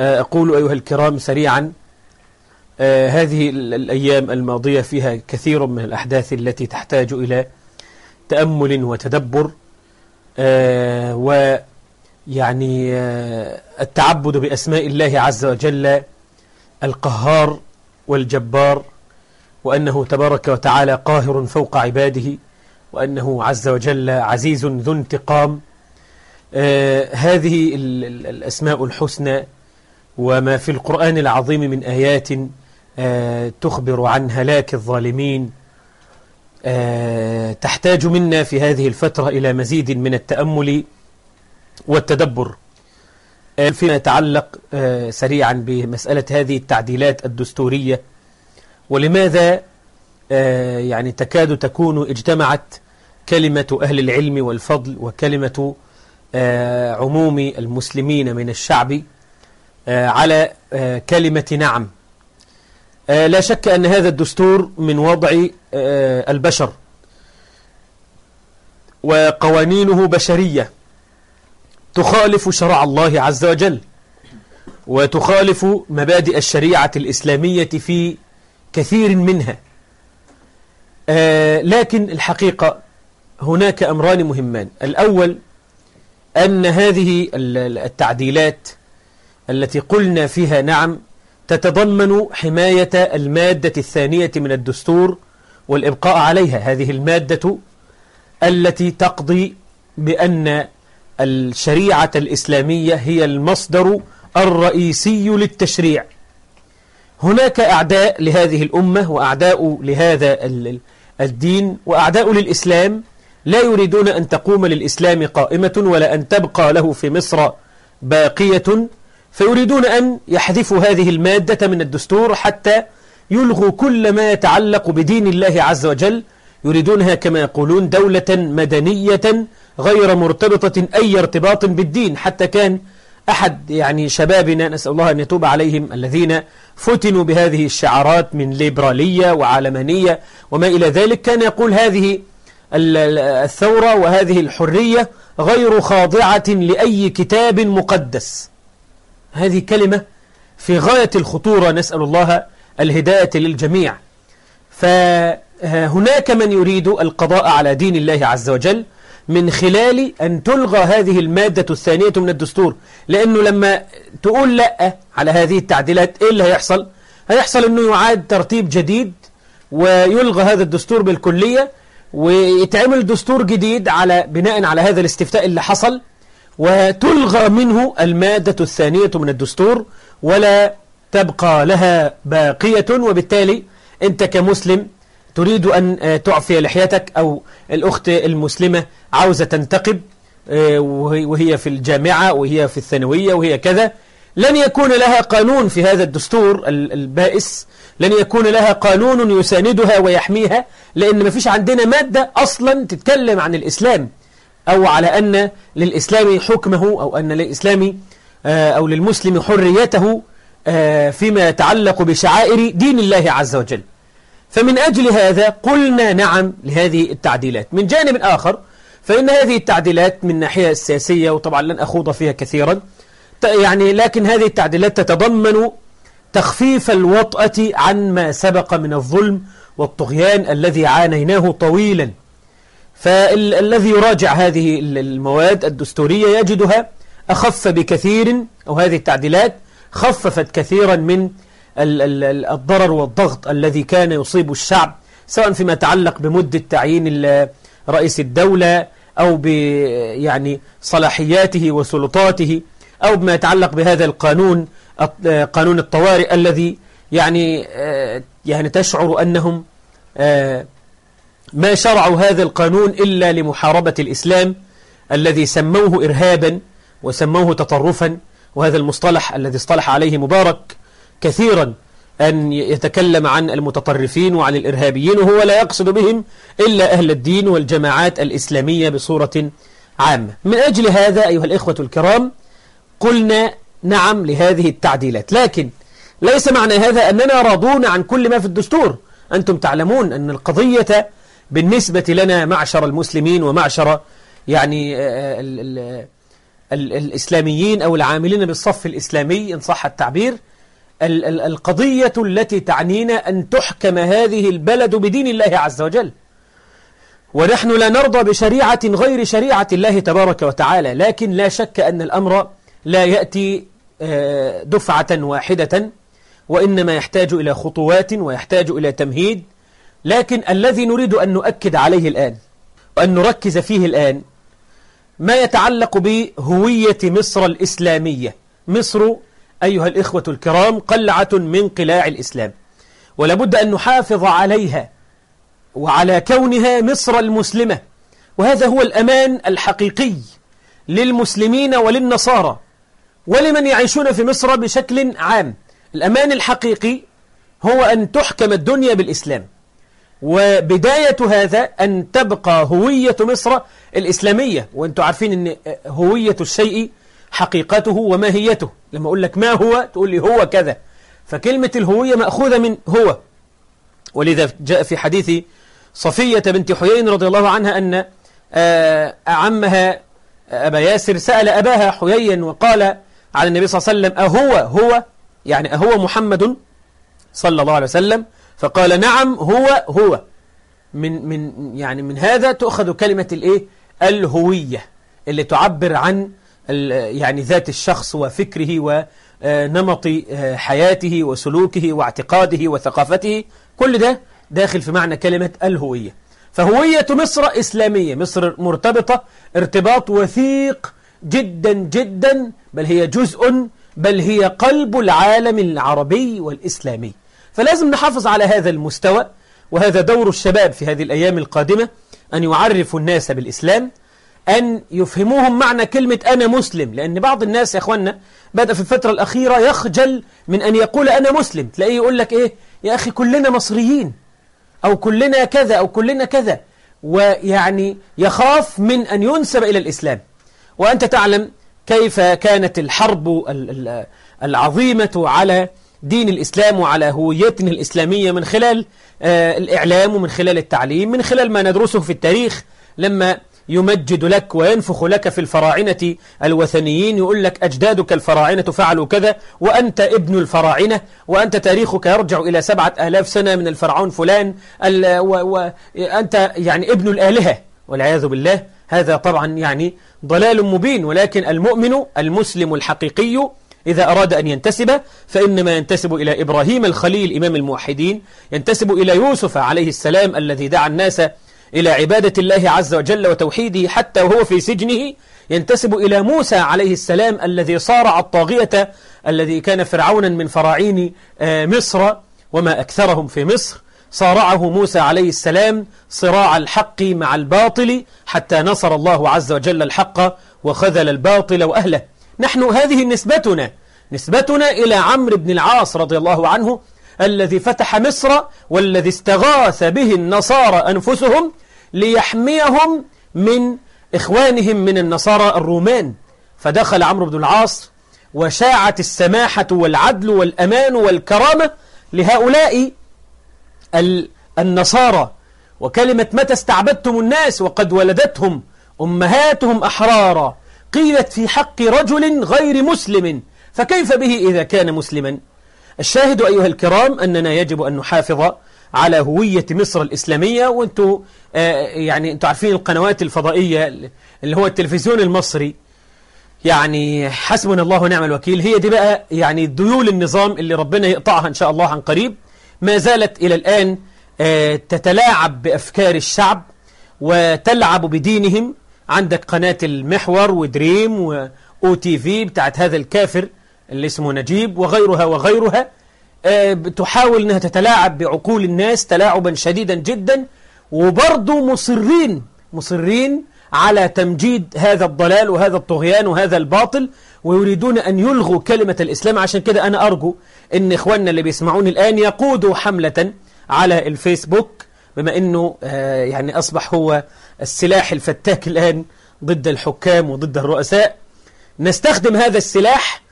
أقول أيها الكرام سريعا هذه الأيام الماضية فيها كثير من الأحداث التي تحتاج إلى تأمل وتدبر ويعني التعبد بأسماء الله عز وجل القهار والجبار وأنه تبارك وتعالى قاهر فوق عباده وأنه عز وجل عزيز ذو انتقام. آه هذه الأسماء الحسنى وما في القرآن العظيم من آيات آه تخبر عن هلاك الظالمين آه تحتاج منا في هذه الفترة إلى مزيد من التأمل والتدبر. فيما يتعلق سريعا بمسألة هذه التعديلات الدستورية ولماذا يعني تكاد تكون اجتمعت كلمة أهل العلم والفضل وكلمة عموم المسلمين من الشعب على كلمة نعم. لا شك أن هذا الدستور من وضع البشر وقوانينه بشرية. تخالف شرع الله عز وجل وتخالف مبادئ الشريعة الإسلامية في كثير منها. آه لكن الحقيقة هناك أمران مهمان. الأول أن هذه التعديلات التي قلنا فيها نعم تتضمن حماية المادة الثانية من الدستور والإبقاء عليها هذه المادة التي تقضي بأن الشريعة الإسلامية هي المصدر الرئيسي للتشريع. هناك أعداء لهذه الأمة وأعداء لهذا الدين وأعداء للإسلام. لا يريدون أن تقوم للإسلام قائمة ولا أن تبقى له في مصر باقية. فيريدون أن يحذفوا هذه المادة من الدستور حتى يلغوا كل ما يتعلق بدين الله عز وجل. يريدونها كما يقولون دولة مدنية غير مرتبطة أي ارتباط بالدين. حتى كان أحد يعني شبابنا نسأل الله أن يتوب عليهم الذين فتنوا بهذه الشعارات من ليبرالية وعلمانية وما إلى ذلك كان يقول هذه الثورة وهذه الحرية غير خاضعة لأي كتاب مقدس. هذه كلمة في غاية الخطورة نسأل الله الهداية للجميع. فهناك من يريد القضاء على دين الله عز وجل من خلال أن تلغى هذه المادة الثانية من الدستور. لأنه لما تقول لأ على هذه التعديلات إيه اللي هيحصل؟ هيحصل أنه يعاد ترتيب جديد ويلغى هذا الدستور بالكلية ويتعمل دستور جديد على بناء على هذا الاستفتاء اللي حصل. وتلغى منه المادة الثانية من الدستور ولا تبقى لها باقية. وبالتالي أنت كمسلم تريد أن تعفي لحيتك أو الأخت المسلمة عاوزة تنتقب وهي في الجامعة وهي في الثانوية وهي كذا. لن يكون لها قانون في هذا الدستور البائس. لن يكون لها قانون يساندها ويحميها لأن ما فيش عندنا مادة أصلا تتكلم عن الإسلام. أو على أن للإسلام حكمه أو أن للإسلام أو للمسلم حريته فيما يتعلق بشعائر دين الله عز وجل. فمن أجل هذا قلنا نعم لهذه التعديلات. من جانب آخر فإن هذه التعديلات من ناحية السياسية وطبعا لن أخوض فيها كثيرا يعني لكن هذه التعديلات تتضمن تخفيف الوطأة عن ما سبق من الظلم والطغيان الذي عانيناه طويلا. فالذي يراجع هذه المواد الدستورية يجدها أخف بكثير أو هذه التعديلات خففت كثيرا من الضرر والضغط الذي كان يصيب الشعب سواء فيما يتعلق بمدة تعيين رئيس الدولة أو يعني صلاحياته وسلطاته أو بما يتعلق بهذا القانون قانون الطوارئ الذي يعني يعني تشعر أنهم ما شرعوا هذا القانون إلا لمحاربة الإسلام الذي سموه إرهابا وسموه تطرفا وهذا المصطلح الذي اصطلح عليه مبارك كثيرا أن يتكلم عن المتطرفين وعن الإرهابيين وهو لا يقصد بهم إلا أهل الدين والجماعات الإسلامية بصورة عامة. من أجل هذا أيها الإخوة الكرام قلنا نعم لهذه التعديلات لكن ليس معنى هذا أننا راضون عن كل ما في الدستور. أنتم تعلمون أن القضية بالنسبة لنا معشر المسلمين ومعشر يعني الإسلاميين أو العاملين بالصف الإسلامي إن صح التعبير القضية التي تعنينا أن تحكم هذه البلد بدين الله عز وجل. ونحن لا نرضى بشريعة غير شريعة الله تبارك وتعالى لكن لا شك أن الأمر لا يأتي آه، دفعة واحدة وإنما يحتاج إلى خطوات ويحتاج إلى تمهيد. لكن الذي نريد أن نؤكد عليه الآن وأن نركز فيه الآن ما يتعلق بهوية مصر الإسلامية. مصر أيها الإخوة الكرام قلعة من قلاع الإسلام. ولابد أن نحافظ عليها وعلى كونها مصر المسلمة. وهذا هو الأمان الحقيقي للمسلمين وللنصارى ولمن يعيشون في مصر بشكل عام. الأمان الحقيقي هو أن تحكم الدنيا بالإسلام. وبداية هذا أن تبقى هوية مصر الإسلامية. وأنتم عارفين أن هوية الشيء حقيقته وماهيته. لما أقول لك ما هو تقول لي هو كذا. فكلمة الهوية مأخوذة من هو. ولذا جاء في حديث صفية بنت حيين رضي الله عنها أن آه، عمها أبا ياسر سأل أباها حيين وقال على النبي صلى الله عليه وسلم أهو هو؟ يعني أهو محمد صلى الله عليه وسلم. فقال نعم هو هو. من من يعني من هذا تؤخذ كلمة الإيه؟ الهوية اللي تعبر عن يعني ذات الشخص وفكره ونمط آه، حياته وسلوكه واعتقاده وثقافته. كل ده داخل في معنى كلمة الهوية. فهوية مصر إسلامية مصر مرتبطة ارتباط وثيق جدا جدا بل هي جزء بل هي قلب العالم العربي والإسلامي. فلازم نحافظ على هذا المستوى وهذا دور الشباب في هذه الأيام القادمة أن يعرفوا الناس بالإسلام أن يفهموهم معنى كلمة أنا مسلم. لأن بعض الناس يا أخوانا بدأ في الفترة الأخيرة يخجل من أن يقول أنا مسلم. تلاقيه يقول لك إيه؟ يا أخي كلنا مصريين أو كلنا كذا أو كلنا كذا. ويعني يخاف من أن ينسب إلى الإسلام. وأنت تعلم كيف كانت الحرب العظيمة على دين الإسلام وعلى هويتنا الإسلامية من خلال آه، الإعلام ومن خلال التعليم من خلال ما ندرسه في التاريخ. لما يمجد لك وينفخ لك في الفراعنة الوثنيين يقول لك أجدادك الفراعنة فعلوا كذا وأنت ابن الفراعنة وأنت تاريخك يرجع إلى سبعة آلاف سنة من الفرعون فلان وأنت يعني ابن الآلهة. والعياذ بالله هذا طبعا يعني ضلال مبين ولكن المؤمن المسلم الحقيقي إذا أراد أن ينتسب فإنما ينتسب إلى إبراهيم الخليل إمام الموحدين ينتسب إلى يوسف عليه السلام الذي دعا الناس إلى عبادة الله عز وجل وتوحيده حتى وهو في سجنه ينتسب إلى موسى عليه السلام الذي صارع الطاغية الذي كان فرعونا من فراعين آه، مصر وما أكثرهم في مصر. صارعه موسى عليه السلام صراع الحق مع الباطل حتى نصر الله عز وجل الحق وخذل الباطل وأهله. نحن هذه نسبتنا نسبتنا إلى عمرو بن العاص رضي الله عنه الذي فتح مصر والذي استغاث به النصارى أنفسهم ليحميهم من إخوانهم من النصارى الرومان. فدخل عمرو بن العاص وشاعت السماحة والعدل والأمان والكرامة لهؤلاء النصارى. وكلمة متى استعبدتم الناس وقد ولدتهم أمهاتهم أحرارا قيلت في حق رجل غير مسلم فكيف به إذا كان مسلما؟ الشاهد أيها الكرام أننا يجب أن نحافظ على هوية مصر الإسلامية وأنتوا آه يعني أنتوا عارفين القنوات الفضائية اللي هو التلفزيون المصري. يعني حسبنا الله ونعم الوكيل. هي دي بقى يعني ديول النظام اللي ربنا يقطعها إن شاء الله عن قريب. ما زالت إلى الآن آه تتلاعب بأفكار الشعب وتلعب بدينهم عندك قناة المحور ودريم وأو تي في بتاعت هذا الكافر اللي اسمه نجيب وغيرها وغيرها. آه، تحاول أنها تتلاعب بعقول الناس تلاعبا شديدا جدا. وبرضو مصرين مصرين على تمجيد هذا الضلال وهذا الطغيان وهذا الباطل ويريدون أن يلغوا كلمة الإسلام. عشان كده أنا أرجو أن إخواننا اللي بيسمعوني الآن يقودوا حملة على الفيسبوك بما أنه آه، يعني أصبح هو السلاح الفتاك الآن ضد الحكام وضد الرؤساء. نستخدم هذا السلاح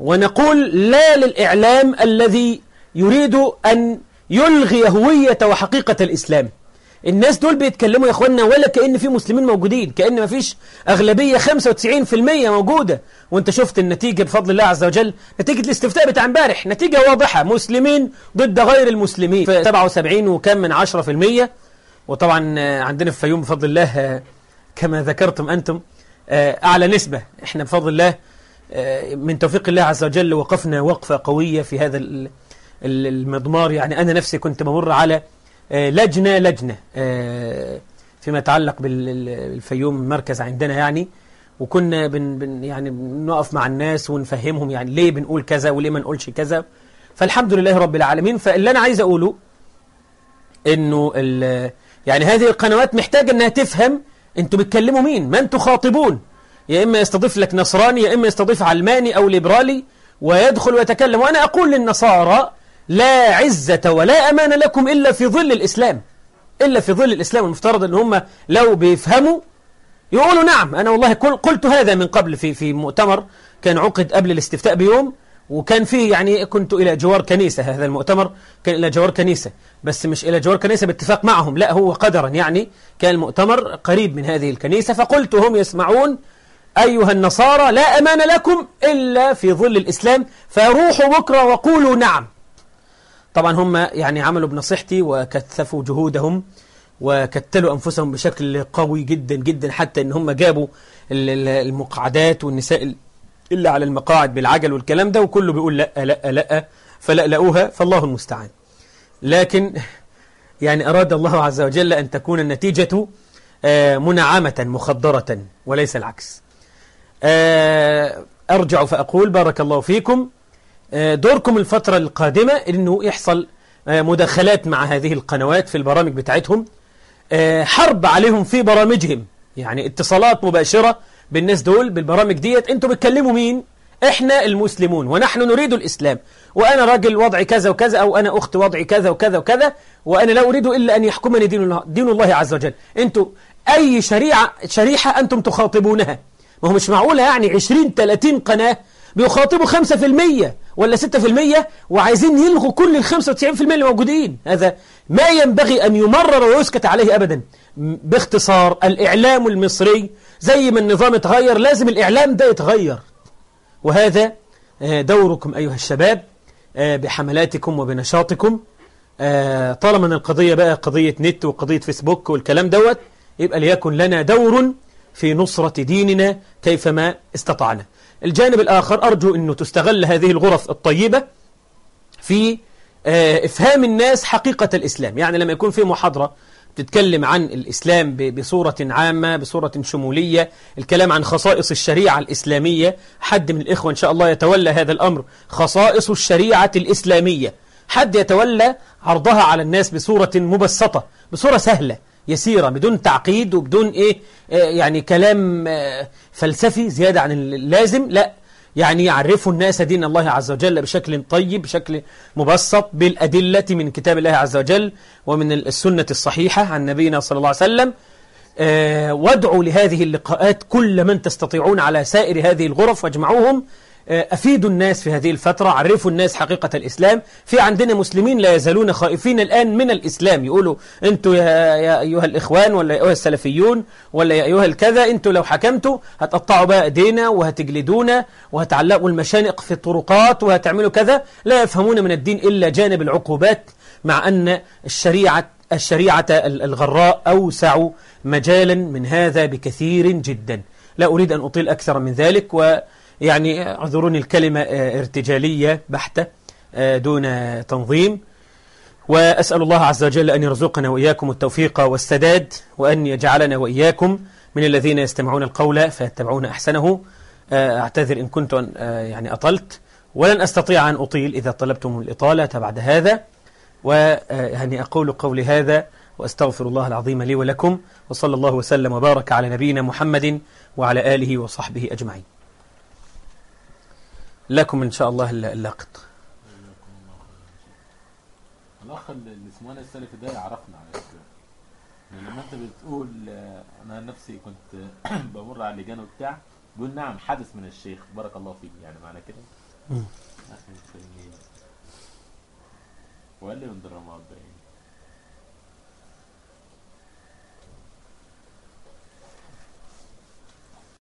ونقول لا للإعلام الذي يريد أن يلغي هوية وحقيقة الإسلام. الناس دول بيتكلموا يا اخوانا ولا كأن في مسلمين موجودين كأن ما فيش أغلبية 95% موجودة. وأنت شفت النتيجة بفضل الله عز وجل نتيجة الاستفتاء بتاع امبارح نتيجة واضحة مسلمين ضد غير المسلمين. في 77 وكم من 10% وطبعا عندنا في فيوم بفضل الله كما ذكرتم أنتم أعلى نسبة. إحنا بفضل الله من توفيق الله عز وجل وقفنا وقفة قوية في هذا المضمار. يعني أنا نفسي كنت بمر على لجنة لجنة فيما يتعلق بالفيوم المركز عندنا يعني. وكنا بن بن يعني بنقف مع الناس ونفهمهم يعني ليه بنقول كذا وليه ما نقولش كذا. فالحمد لله رب العالمين. فاللي أنا عايز أقوله إنه يعني هذه القنوات محتاجة إنها تفهم أنتوا بتكلموا مين من تخاطبون يا إما يستضيف لك نصراني يا إما يستضيف علماني أو ليبرالي ويدخل ويتكلم. وأنا أقول للنصارى لا عزة ولا أمان لكم إلا في ظل الإسلام. إلا في ظل الإسلام المفترض أن هم لو بيفهموا يقولوا نعم أنا والله قلت هذا من قبل في في مؤتمر كان عقد قبل الاستفتاء بيوم. وكان فيه يعني كنت إلى جوار كنيسة هذا المؤتمر كان إلى جوار كنيسة بس مش إلى جوار كنيسة باتفاق معهم لا هو قدرا يعني كان المؤتمر قريب من هذه الكنيسة فقلت هم يسمعون أيها النصارى لا أمان لكم إلا في ظل الإسلام فروحوا بكرة وقولوا نعم. طبعا هم يعني عملوا بنصيحتي وكثفوا جهودهم وكتلوا أنفسهم بشكل قوي جدا جدا حتى إن هم جابوا المقعدات والنساء اللي على المقاعد بالعجل والكلام ده وكله بيقول لا لا لا فلألأوها فالله المستعان. لكن يعني أراد الله عز وجل أن تكون النتيجة منعمة مخدرة وليس العكس. أرجع فأقول بارك الله فيكم. دوركم الفترة القادمة أنه يحصل مداخلات مع هذه القنوات في البرامج بتاعتهم. حرب عليهم في برامجهم. يعني اتصالات مباشرة بالناس دول بالبرامج ديت أنتوا بتكلموا مين؟ إحنا المسلمون ونحن نريد الإسلام. وأنا راجل وضعي كذا وكذا أو أنا أخت وضعي كذا وكذا وكذا وأنا لا أريد إلا أن يحكمني دين الله, دين الله عز وجل. أنتوا أي شريعة شريحة أنتم تخاطبونها؟ ما هو مش معقولة يعني 20 30 قناة بيخاطبوا 5% ولا 6% وعايزين يلغوا كل ال 95% اللي موجودين. هذا ما ينبغي أن يمرر ويسكت عليه أبدا. باختصار الإعلام المصري زي ما النظام اتغير لازم الإعلام ده يتغير. وهذا دوركم أيها الشباب بحملاتكم وبنشاطكم. طالما أن القضية بقى قضية نت وقضية فيسبوك والكلام دوت يبقى ليكن لنا دور في نصرة ديننا كيفما استطعنا. الجانب الآخر أرجو أنه تستغل هذه الغرف الطيبة في إفهام الناس حقيقة الإسلام. يعني لما يكون في محاضرة تتكلم عن الإسلام بصورة عامة بصورة شمولية الكلام عن خصائص الشريعة الإسلامية. حد من الإخوة إن شاء الله يتولى هذا الأمر. خصائص الشريعة الإسلامية. حد يتولى عرضها على الناس بصورة مبسطة بصورة سهلة يسيرة بدون تعقيد وبدون إيه يعني كلام فلسفي زيادة عن اللازم. لا يعني يعرفوا الناس دين الله عز وجل بشكل طيب بشكل مبسط بالأدلة من كتاب الله عز وجل ومن السنة الصحيحة عن نبينا صلى الله عليه وسلم. أه وادعوا لهذه اللقاءات كل من تستطيعون على سائر هذه الغرف واجمعوهم. أفيدوا الناس في هذه الفترة عرفوا الناس حقيقة الإسلام. في عندنا مسلمين لا يزالون خائفين الآن من الإسلام. يقولوا أنتوا يا, يا أيها الإخوان ولا يا أيها السلفيون ولا يا أيها الكذا أنتوا لو حكمتوا هتقطعوا بقى أيدينا وهتجلدونا وهتعلقوا المشانق في الطرقات وهتعملوا كذا. لا يفهمون من الدين إلا جانب العقوبات مع أن الشريعة الشريعة الغراء أوسع مجالا من هذا بكثير جدا. لا أريد أن أطيل أكثر من ذلك و يعني اعذروني الكلمة ارتجالية بحتة دون تنظيم. وأسأل الله عز وجل أن يرزقنا وإياكم التوفيق والسداد وأن يجعلنا وإياكم من الذين يستمعون القول فيتبعون أحسنه. أعتذر إن كنت يعني أطلت. ولن أستطيع أن أطيل إذا طلبتم الإطالة بعد هذا. ويعني أقول قولي هذا وأستغفر الله العظيم لي ولكم وصلى الله وسلم وبارك على نبينا محمد وعلى آله وصحبه أجمعين. لكم إن شاء الله اللاقط الأخ اللي اسمه السلفي ده يعرفنا على فكرة. لما أنت بتقول أنا نفسي كنت بمر على اللجان وبتاع بيقول نعم حدث من الشيخ بارك الله فيك يعني معنى كده. وقال لي من درامات باين.